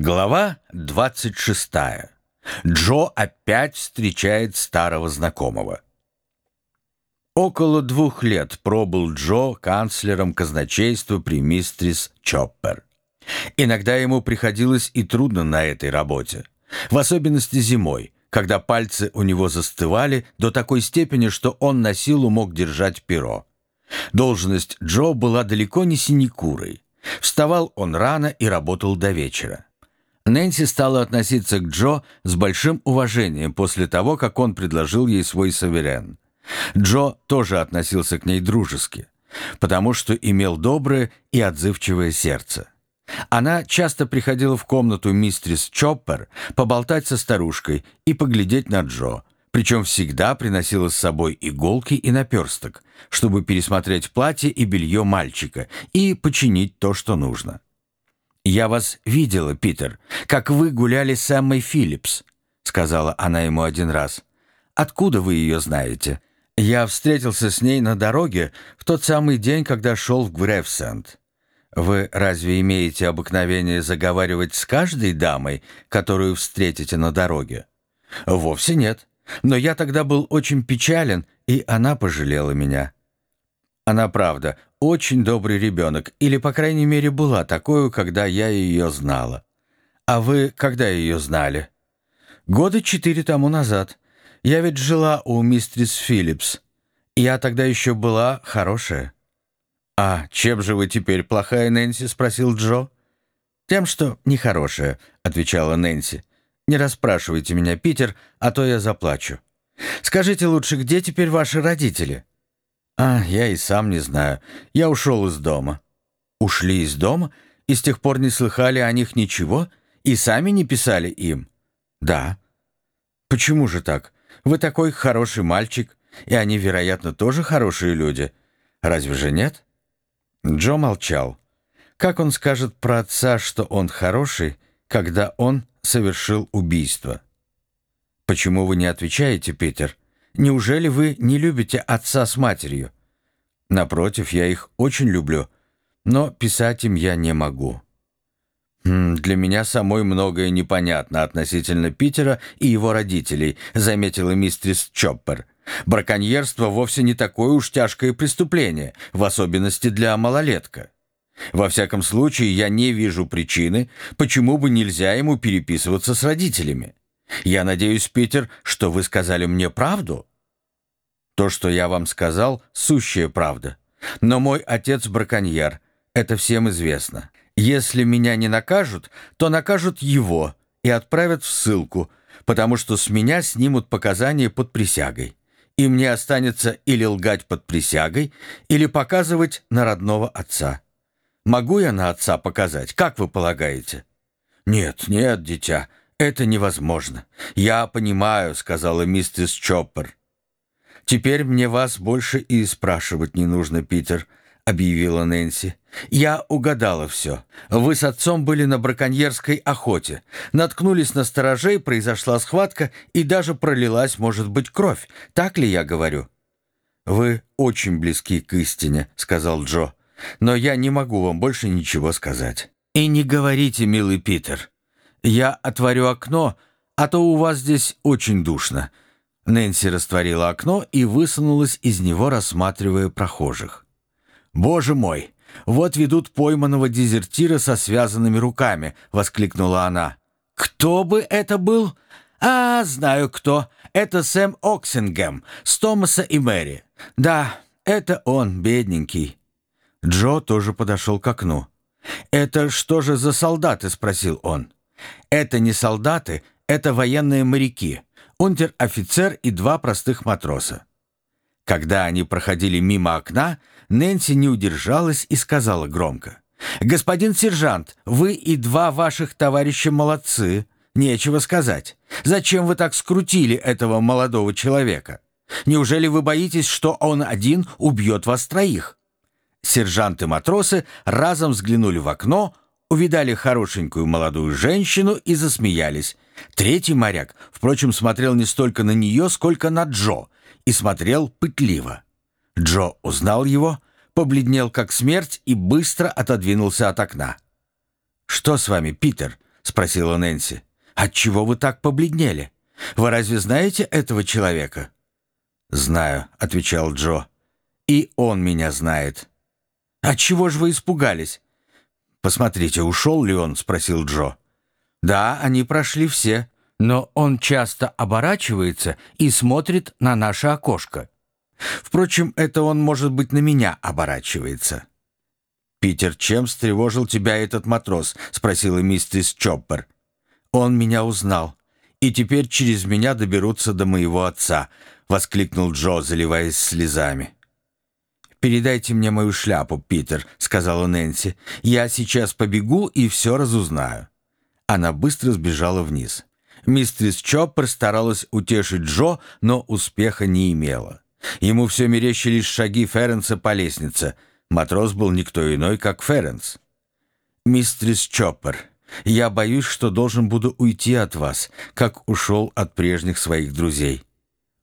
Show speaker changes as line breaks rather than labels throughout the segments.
Глава 26. Джо опять встречает старого знакомого. Около двух лет пробыл Джо канцлером казначейства при мистрис Чоппер. Иногда ему приходилось и трудно на этой работе, в особенности зимой, когда пальцы у него застывали до такой степени, что он на силу мог держать перо. Должность Джо была далеко не синекурой. Вставал он рано и работал до вечера. Нэнси стала относиться к Джо с большим уважением после того, как он предложил ей свой суверен. Джо тоже относился к ней дружески, потому что имел доброе и отзывчивое сердце. Она часто приходила в комнату мистрис Чоппер поболтать со старушкой и поглядеть на Джо, причем всегда приносила с собой иголки и наперсток, чтобы пересмотреть платье и белье мальчика и починить то, что нужно. «Я вас видела, Питер, как вы гуляли с Эммой Филлипс», — сказала она ему один раз. «Откуда вы ее знаете?» «Я встретился с ней на дороге в тот самый день, когда шел в Грефсенд. Вы разве имеете обыкновение заговаривать с каждой дамой, которую встретите на дороге?» «Вовсе нет. Но я тогда был очень печален, и она пожалела меня». Она, правда, очень добрый ребенок, или, по крайней мере, была такой, когда я ее знала. А вы когда ее знали? Года четыре тому назад. Я ведь жила у мистрис Филлипс. Я тогда еще была хорошая. «А чем же вы теперь плохая, Нэнси?» — спросил Джо. «Тем, что нехорошая», — отвечала Нэнси. «Не расспрашивайте меня, Питер, а то я заплачу. Скажите лучше, где теперь ваши родители?» «А, я и сам не знаю. Я ушел из дома». «Ушли из дома? И с тех пор не слыхали о них ничего? И сами не писали им?» «Да». «Почему же так? Вы такой хороший мальчик, и они, вероятно, тоже хорошие люди. Разве же нет?» Джо молчал. Как он скажет про отца, что он хороший, когда он совершил убийство? «Почему вы не отвечаете, Питер?» Неужели вы не любите отца с матерью? Напротив, я их очень люблю, но писать им я не могу. Хм, «Для меня самой многое непонятно относительно Питера и его родителей», заметила мистрис Чоппер. «Браконьерство вовсе не такое уж тяжкое преступление, в особенности для малолетка. Во всяком случае, я не вижу причины, почему бы нельзя ему переписываться с родителями. Я надеюсь, Питер, что вы сказали мне правду?» То, что я вам сказал, сущая правда. Но мой отец браконьер, это всем известно. Если меня не накажут, то накажут его и отправят в ссылку, потому что с меня снимут показания под присягой. И мне останется или лгать под присягой, или показывать на родного отца. Могу я на отца показать, как вы полагаете? Нет, нет, дитя, это невозможно. Я понимаю, сказала миссис Чоппер. «Теперь мне вас больше и спрашивать не нужно, Питер», — объявила Нэнси. «Я угадала все. Вы с отцом были на браконьерской охоте. Наткнулись на сторожей, произошла схватка, и даже пролилась, может быть, кровь. Так ли я говорю?» «Вы очень близки к истине», — сказал Джо. «Но я не могу вам больше ничего сказать». «И не говорите, милый Питер. Я отворю окно, а то у вас здесь очень душно». Нэнси растворила окно и высунулась из него, рассматривая прохожих. «Боже мой! Вот ведут пойманного дезертира со связанными руками!» — воскликнула она. «Кто бы это был?» «А, знаю кто. Это Сэм Оксингем с Томаса и Мэри. Да, это он, бедненький». Джо тоже подошел к окну. «Это что же за солдаты?» — спросил он. «Это не солдаты, это военные моряки унтер-офицер и два простых матроса. Когда они проходили мимо окна, Нэнси не удержалась и сказала громко. «Господин сержант, вы и два ваших товарища молодцы. Нечего сказать. Зачем вы так скрутили этого молодого человека? Неужели вы боитесь, что он один убьет вас троих?» Сержанты-матросы разом взглянули в окно, увидали хорошенькую молодую женщину и засмеялись. Третий моряк, впрочем, смотрел не столько на нее, сколько на Джо, и смотрел пытливо. Джо узнал его, побледнел как смерть и быстро отодвинулся от окна. «Что с вами, Питер?» — спросила Нэнси. «Отчего вы так побледнели? Вы разве знаете этого человека?» «Знаю», — отвечал Джо. «И он меня знает». «Отчего же вы испугались?» «Посмотрите, ушел ли он?» — спросил Джо. «Да, они прошли все, но он часто оборачивается и смотрит на наше окошко. Впрочем, это он, может быть, на меня оборачивается». «Питер, чем встревожил тебя этот матрос?» — спросила миссис Чоппер. «Он меня узнал, и теперь через меня доберутся до моего отца», — воскликнул Джо, заливаясь слезами. «Передайте мне мою шляпу, Питер», — сказала Нэнси. «Я сейчас побегу и все разузнаю». Она быстро сбежала вниз. Мистерис Чоппер старалась утешить Джо, но успеха не имела. Ему все мерещились шаги Ференса по лестнице. Матрос был никто иной, как Ференс. «Мистерис Чоппер, я боюсь, что должен буду уйти от вас, как ушел от прежних своих друзей».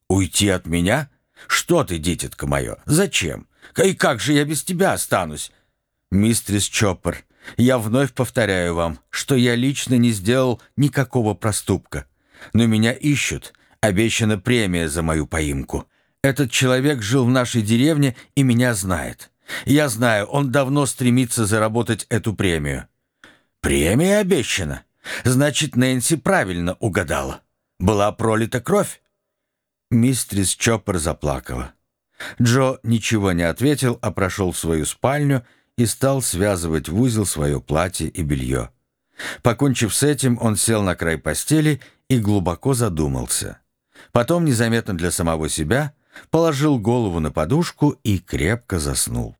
«Уйти от меня? Что ты, дитятка мое, зачем? И как же я без тебя останусь?» «Мистерис Чоппер, я вновь повторяю вам, что я лично не сделал никакого проступка. Но меня ищут, обещана премия за мою поимку. Этот человек жил в нашей деревне и меня знает. Я знаю, он давно стремится заработать эту премию». «Премия обещана? Значит, Нэнси правильно угадала. Была пролита кровь?» Мистрис Чоппер заплакала. Джо ничего не ответил, а прошел в свою спальню и стал связывать в узел свое платье и белье. Покончив с этим, он сел на край постели и глубоко задумался. Потом, незаметно для самого себя, положил голову на подушку и крепко заснул.